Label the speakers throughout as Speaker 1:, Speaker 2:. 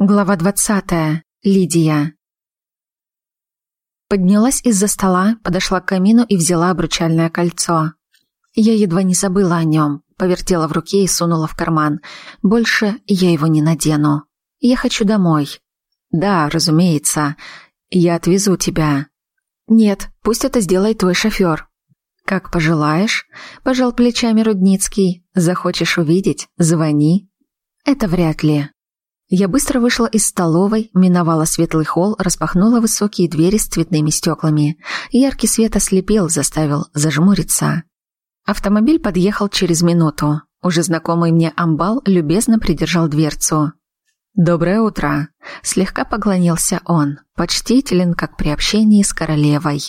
Speaker 1: Глава двадцатая. Лидия. Поднялась из-за стола, подошла к камину и взяла обручальное кольцо. Я едва не забыла о нем, повертела в руке и сунула в карман. Больше я его не надену. Я хочу домой. Да, разумеется. Я отвезу тебя. Нет, пусть это сделает твой шофер. Как пожелаешь, пожал плечами Рудницкий. Захочешь увидеть, звони. Это вряд ли. Я быстро вышла из столовой, миновала светлый холл, распахнула высокие двери с цветными стеклами. Яркий свет ослепил, заставил зажмуриться. Автомобиль подъехал через минуту. Уже знакомый мне амбал любезно придержал дверцу. «Доброе утро!» Слегка поклонился он, почтителен, как при общении с королевой.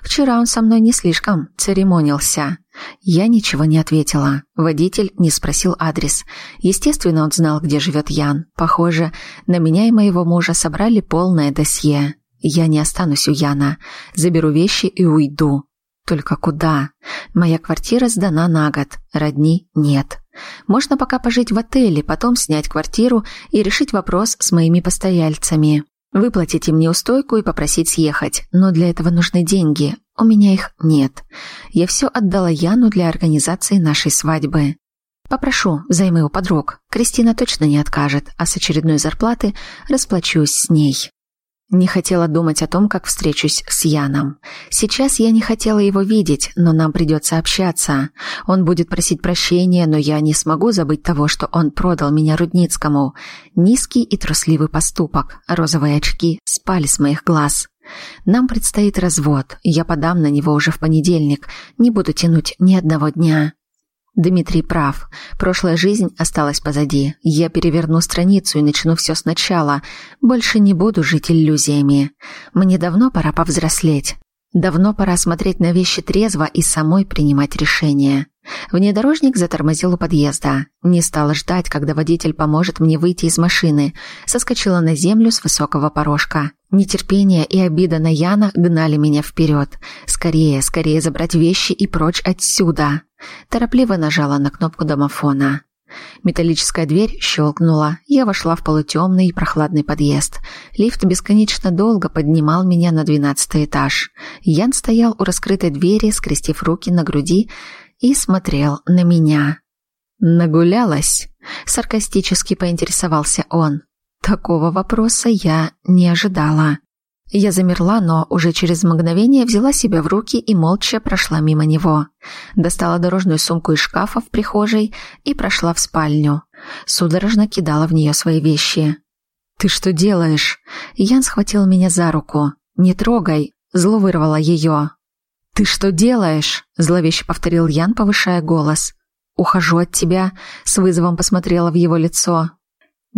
Speaker 1: Вчера он со мной не слишком церемонился. Я ничего не ответила. Водитель не спросил адрес. Естественно, он знал, где живет Ян. Похоже, на меня и моего мужа собрали полное досье. Я не останусь у Яна. Заберу вещи и уйду. Только куда? Моя квартира сдана на год. Родни нет. Можно пока пожить в отеле, потом снять квартиру и решить вопрос с моими постояльцами. Выплатить им неустойку и попросить съехать. Но для этого нужны деньги. У меня их нет. Я все отдала Яну для организации нашей свадьбы. Попрошу взаймы у подруг. Кристина точно не откажет, а с очередной зарплаты расплачусь с ней. Не хотела думать о том, как встречусь с Яном. Сейчас я не хотела его видеть, но нам придется общаться. Он будет просить прощения, но я не смогу забыть того, что он продал меня Рудницкому. Низкий и трусливый поступок. Розовые очки спали с моих глаз. Нам предстоит развод. Я подам на него уже в понедельник. Не буду тянуть ни одного дня. Дмитрий прав. Прошлая жизнь осталась позади. Я переверну страницу и начну все сначала. Больше не буду жить иллюзиями. Мне давно пора повзрослеть. Давно пора смотреть на вещи трезво и самой принимать решения. Внедорожник затормозил у подъезда. Не стала ждать, когда водитель поможет мне выйти из машины. Соскочила на землю с высокого порожка. Нетерпение и обида на Яна гнали меня вперед. Скорее, скорее забрать вещи и прочь отсюда. Торопливо нажала на кнопку домофона. Металлическая дверь щелкнула. Я вошла в полутемный и прохладный подъезд. Лифт бесконечно долго поднимал меня на двенадцатый этаж. Ян стоял у раскрытой двери, скрестив руки на груди, и смотрел на меня. «Нагулялась?» — саркастически поинтересовался он. Такого вопроса я не ожидала. Я замерла, но уже через мгновение взяла себя в руки и молча прошла мимо него. Достала дорожную сумку из шкафа в прихожей и прошла в спальню. Судорожно кидала в нее свои вещи. «Ты что делаешь?» Ян схватил меня за руку. «Не трогай!» Зло вырвала ее. «Ты что делаешь?» Зловеще повторил Ян, повышая голос. «Ухожу от тебя», — с вызовом посмотрела в его лицо.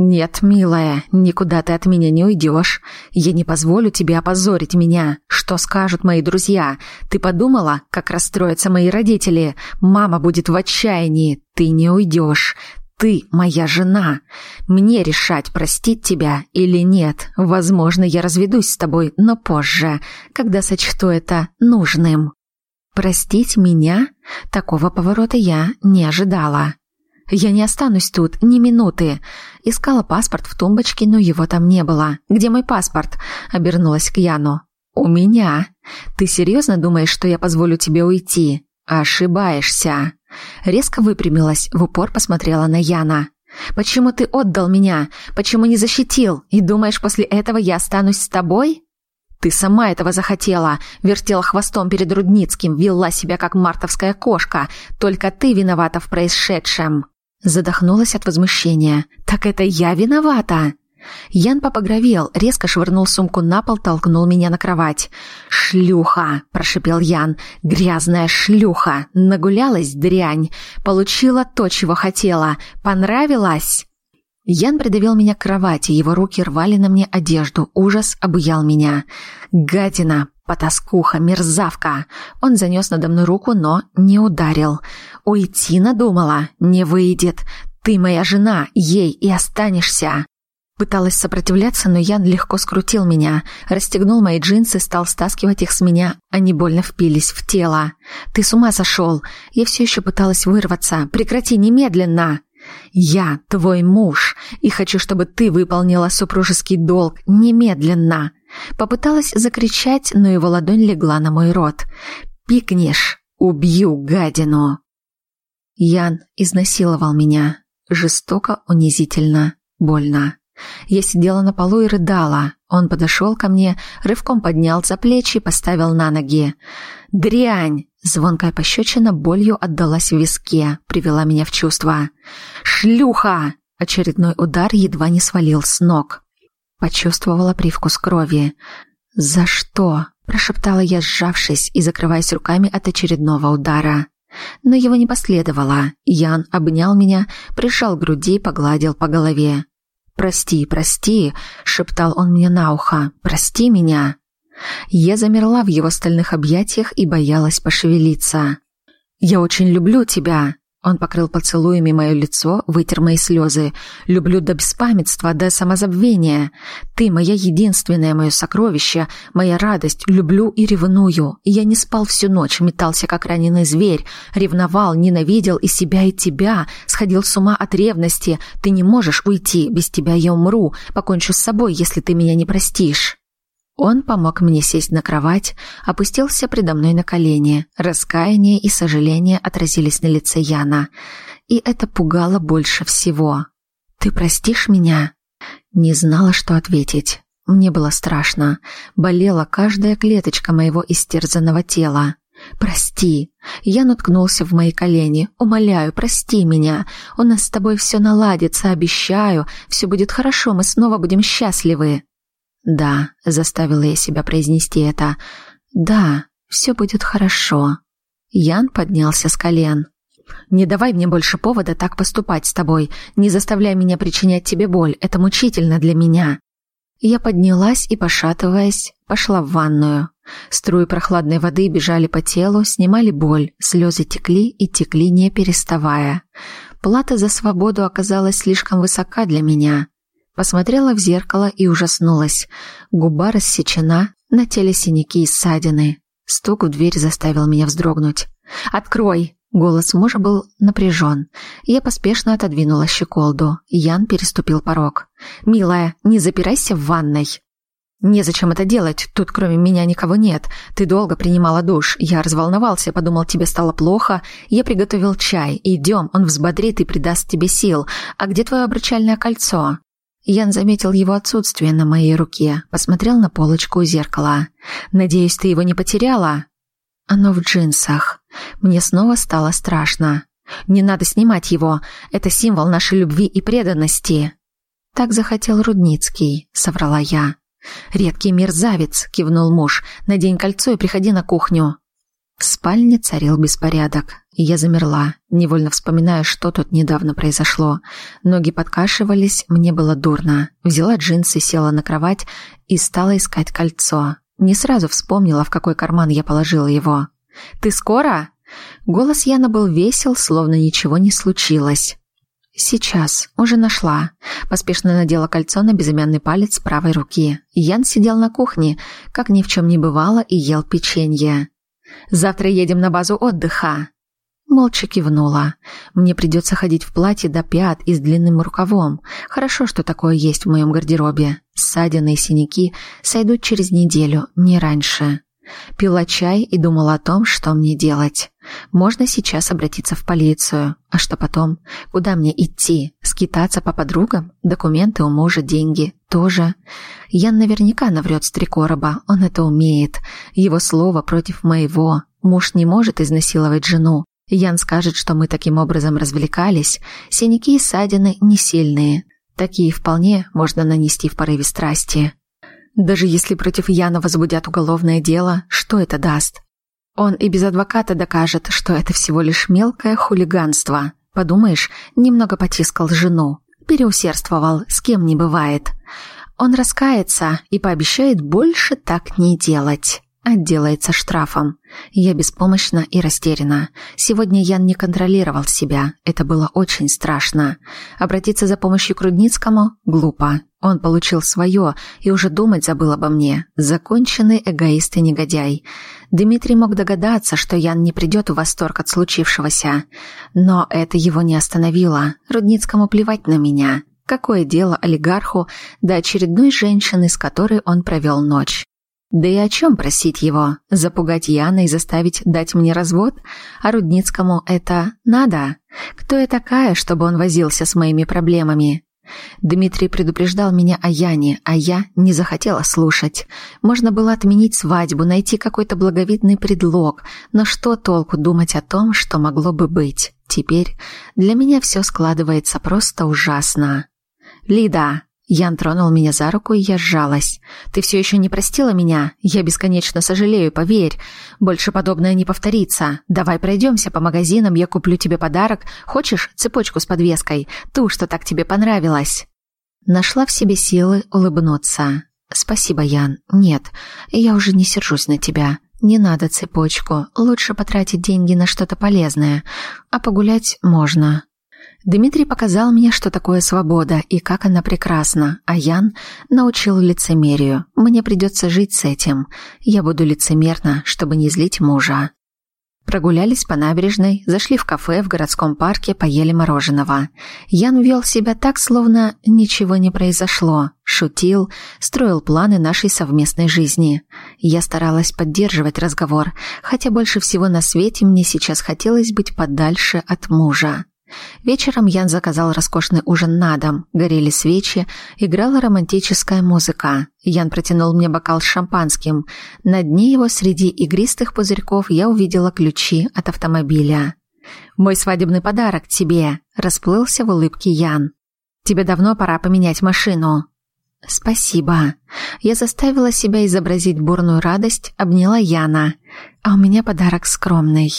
Speaker 1: «Нет, милая, никуда ты от меня не уйдешь. Я не позволю тебе опозорить меня. Что скажут мои друзья? Ты подумала, как расстроятся мои родители? Мама будет в отчаянии. Ты не уйдешь. Ты моя жена. Мне решать, простить тебя или нет. Возможно, я разведусь с тобой, но позже, когда сочту это нужным». «Простить меня?» Такого поворота я не ожидала. Я не останусь тут ни минуты. Искала паспорт в тумбочке, но его там не было. Где мой паспорт? Обернулась к Яну. У меня. Ты серьезно думаешь, что я позволю тебе уйти? Ошибаешься. Резко выпрямилась, в упор посмотрела на Яна. Почему ты отдал меня? Почему не защитил? И думаешь, после этого я останусь с тобой? Ты сама этого захотела, вертела хвостом перед Рудницким, вела себя как мартовская кошка. Только ты виновата в происшедшем. Задохнулась от возмущения. «Так это я виновата!» Ян попогровел, резко швырнул сумку на пол, толкнул меня на кровать. «Шлюха!» – прошипел Ян. «Грязная шлюха! Нагулялась дрянь! Получила то, чего хотела! Понравилась!» Ян придавил меня к кровати, его руки рвали на мне одежду, ужас обуял меня. «Гадина! Потаскуха, мерзавка. Он занес надо мной руку, но не ударил. Уйти надумала? Не выйдет. Ты моя жена, ей и останешься. Пыталась сопротивляться, но Ян легко скрутил меня, расстегнул мои джинсы, стал стаскивать их с меня. Они больно впились в тело. «Ты с ума сошел!» Я все еще пыталась вырваться. «Прекрати немедленно!» Я твой муж и хочу, чтобы ты выполнила супружеский долг немедленно. Попыталась закричать, но его ладонь легла на мой рот. Пикнешь, убью гадину. Ян изнасиловал меня. Жестоко, унизительно, больно. Я сидела на полу и рыдала. Он подошел ко мне, рывком поднял за плечи и поставил на ноги. «Дрянь!» Звонкая пощечина болью отдалась в виске, привела меня в чувство. «Шлюха!» Очередной удар едва не свалил с ног. Почувствовала привкус крови. «За что?» – прошептала я, сжавшись и закрываясь руками от очередного удара. Но его не последовало. Ян обнял меня, прижал к груди и погладил по голове. «Прости, прости», — шептал он мне на ухо, — «прости меня». Я замерла в его стальных объятиях и боялась пошевелиться. «Я очень люблю тебя», он покрыл поцелуями мое лицо, вытер мои слезы. «Люблю до беспамятства, до самозабвения. Ты моя единственное мое сокровище, моя радость. Люблю и ревную. Я не спал всю ночь, метался, как раненый зверь. Ревновал, ненавидел и себя, и тебя. Сходил с ума от ревности. Ты не можешь уйти. Без тебя я умру. Покончу с собой, если ты меня не простишь». Он помог мне сесть на кровать, опустился предо мной на колени. Раскаяние и сожаление отразились на лице Яна. И это пугало больше всего. «Ты простишь меня?» Не знала, что ответить. Мне было страшно. Болела каждая клеточка моего истерзанного тела. «Прости!» Я наткнулся в мои колени. «Умоляю, прости меня. У нас с тобой все наладится, обещаю. Все будет хорошо, мы снова будем счастливы». «Да», — заставила я себя произнести это. «Да, все будет хорошо». Ян поднялся с колен. «Не давай мне больше повода так поступать с тобой. Не заставляй меня причинять тебе боль. Это мучительно для меня». Я поднялась и, пошатываясь, пошла в ванную. Струи прохладной воды бежали по телу, снимали боль, слезы текли и текли, не переставая. Плата за свободу оказалась слишком высока для меня. Посмотрела в зеркало и ужаснулась. Губа рассечена, на теле синяки и ссадины. Стук в дверь заставил меня вздрогнуть. «Открой!» Голос мужа был напряжен. Я поспешно отодвинула щеколду. Ян переступил порог. «Милая, не запирайся в ванной!» «Незачем это делать, тут кроме меня никого нет. Ты долго принимала душ. Я разволновался, подумал, тебе стало плохо. Я приготовил чай. Идем, он взбодрит и придаст тебе сил. А где твое обручальное кольцо?» Ян заметил его отсутствие на моей руке, посмотрел на полочку у зеркала. «Надеюсь, ты его не потеряла?» «Оно в джинсах. Мне снова стало страшно. Не надо снимать его. Это символ нашей любви и преданности». «Так захотел Рудницкий», — соврала я. «Редкий мерзавец», — кивнул муж. «Надень кольцо и приходи на кухню». В спальне царил беспорядок, я замерла, невольно вспоминая, что тут недавно произошло. Ноги подкашивались, мне было дурно. Взяла джинсы, села на кровать и стала искать кольцо. Не сразу вспомнила, в какой карман я положила его. «Ты скоро?» Голос Яна был весел, словно ничего не случилось. «Сейчас. Уже нашла». Поспешно надела кольцо на безымянный палец правой руки. Ян сидел на кухне, как ни в чем не бывало, и ел печенье. Завтра едем на базу отдыха». Молча кивнула. Мне придется ходить в платье до пят и с длинным рукавом. Хорошо, что такое есть в моем гардеробе. Ссадины и синяки сойдут через неделю, не раньше. Пила чай и думала о том, что мне делать. Можно сейчас обратиться в полицию. А что потом? Куда мне идти? Скитаться по подругам? Документы у мужа, деньги. Тоже. Ян наверняка наврет с три короба. Он это умеет. Его слово против моего. Муж не может изнасиловать жену. Ян скажет, что мы таким образом развлекались. Синяки и ссадины не сильные. Такие вполне можно нанести в порыве страсти. Даже если против Яна возбудят уголовное дело, что это даст? Он и без адвоката докажет, что это всего лишь мелкое хулиганство. Подумаешь, немного потискал жену. Переусердствовал, с кем не бывает. Он раскается и пообещает больше так не делать. Отделается штрафом. Я беспомощна и растеряна. Сегодня Ян не контролировал себя. Это было очень страшно. Обратиться за помощью к Рудницкому – глупо. Он получил свое и уже думать забыл обо мне. Законченный эгоист и негодяй. Дмитрий мог догадаться, что Ян не придет в восторг от случившегося. Но это его не остановило. Рудницкому плевать на меня. Какое дело олигарху до очередной женщины, с которой он провел ночь? Да и о чем просить его? Запугать Яна и заставить дать мне развод? А Рудницкому это надо? Кто я такая, чтобы он возился с моими проблемами? Дмитрий предупреждал меня о Яне, а я не захотела слушать. Можно было отменить свадьбу, найти какой-то благовидный предлог, но что толку думать о том, что могло бы быть? Теперь для меня все складывается просто ужасно. «Лида!» Ян тронул меня за руку, и я сжалась. «Ты все еще не простила меня? Я бесконечно сожалею, поверь. Больше подобное не повторится. Давай пройдемся по магазинам, я куплю тебе подарок. Хочешь цепочку с подвеской? Ту, что так тебе понравилась?» Нашла в себе силы улыбнуться. «Спасибо, Ян. Нет, я уже не сержусь на тебя. Не надо цепочку. Лучше потратить деньги на что-то полезное. А погулять можно. Дмитрий показал мне, что такое свобода и как она прекрасна, а Ян научил лицемерию. Мне придется жить с этим. Я буду лицемерна, чтобы не злить мужа. Прогулялись по набережной, зашли в кафе в городском парке, поели мороженого. Ян вел себя так, словно ничего не произошло. Шутил, строил планы нашей совместной жизни. Я старалась поддерживать разговор, хотя больше всего на свете мне сейчас хотелось быть подальше от мужа. Вечером Ян заказал роскошный ужин на дом, горели свечи, играла романтическая музыка. Ян протянул мне бокал с шампанским. На дне его среди игристых пузырьков я увидела ключи от автомобиля. «Мой свадебный подарок тебе», – расплылся в улыбке Ян. «Тебе давно пора поменять машину». «Спасибо». Я заставила себя изобразить бурную радость, обняла Яна. «А у меня подарок скромный».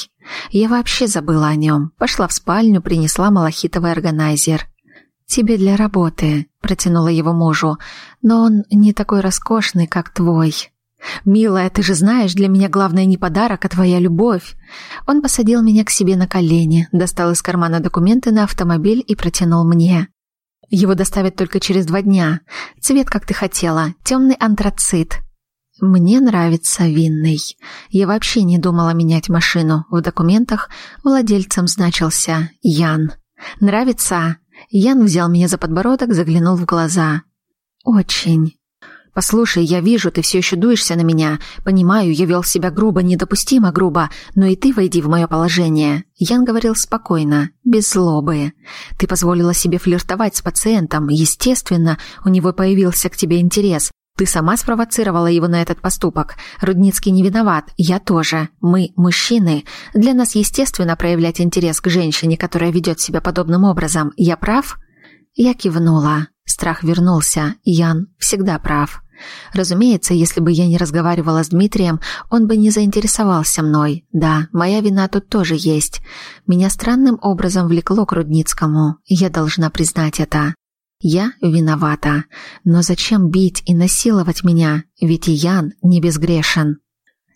Speaker 1: Я вообще забыла о нем. Пошла в спальню, принесла малахитовый органайзер. «Тебе для работы», — протянула его мужу, «но он не такой роскошный, как твой». «Милая, ты же знаешь, для меня главное не подарок, а твоя любовь». Он посадил меня к себе на колени, достал из кармана документы на автомобиль и протянул мне. Его доставят только через два дня. Цвет, как ты хотела, темный антрацит. Мне нравится винный. Я вообще не думала менять машину. В документах владельцем значился Ян. Нравится? Ян взял меня за подбородок, заглянул в глаза. Очень. «Послушай, я вижу, ты все еще дуешься на меня. Понимаю, я вел себя грубо, недопустимо грубо, но и ты войди в мое положение». Ян говорил спокойно, без злобы. «Ты позволила себе флиртовать с пациентом. Естественно, у него появился к тебе интерес. Ты сама спровоцировала его на этот поступок. Рудницкий не виноват, я тоже. Мы мужчины. Для нас естественно проявлять интерес к женщине, которая ведет себя подобным образом. Я прав?» Я кивнула. Страх вернулся. Ян всегда прав. Разумеется, если бы я не разговаривала с Дмитрием, он бы не заинтересовался мной. Да, моя вина тут тоже есть. Меня странным образом влекло к Рудницкому. Я должна признать это. Я виновата. Но зачем бить и насиловать меня? Ведь и Ян не безгрешен.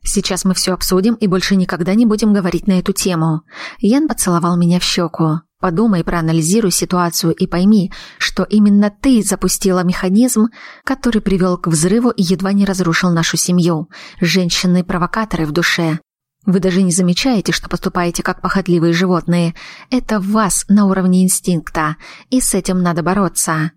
Speaker 1: Сейчас мы все обсудим и больше никогда не будем говорить на эту тему. Ян поцеловал меня в щеку. Подумай, проанализируй ситуацию и пойми, что именно ты запустила механизм, который привел к взрыву и едва не разрушил нашу семью. Женщины-провокаторы в душе. Вы даже не замечаете, что поступаете как похотливые животные. Это в вас на уровне инстинкта, и с этим надо бороться.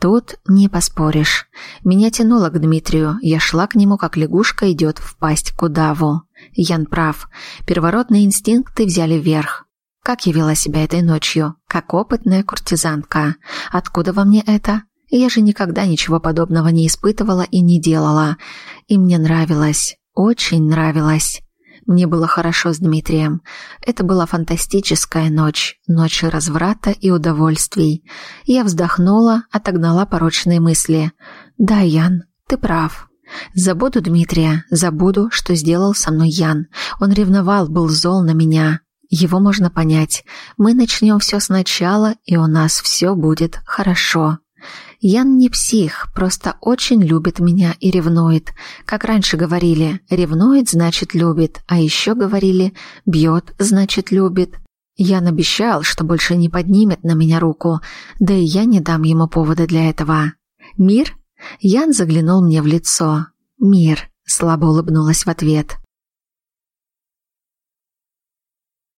Speaker 1: Тут не поспоришь. Меня тянуло к Дмитрию. Я шла к нему, как лягушка идет в пасть к удаву. Ян прав. Первородные инстинкты взяли верх. Как я вела себя этой ночью? Как опытная куртизанка. Откуда во мне это? Я же никогда ничего подобного не испытывала и не делала. И мне нравилось. Очень нравилось. Мне было хорошо с Дмитрием. Это была фантастическая ночь, ночь разврата и удовольствий. Я вздохнула, отогнала порочные мысли. «Да, Ян, ты прав. Забуду Дмитрия, забуду, что сделал со мной Ян. Он ревновал, был зол на меня. Его можно понять. Мы начнем все сначала, и у нас все будет хорошо. Ян не псих, просто очень любит меня и ревнует. Как раньше говорили, ревнует значит любит, а еще говорили, бьет значит любит. Ян обещал, что больше не поднимет на меня руку, да и я не дам ему повода для этого. «Мир?» Ян заглянул мне в лицо. «Мир», — слабо улыбнулась в ответ.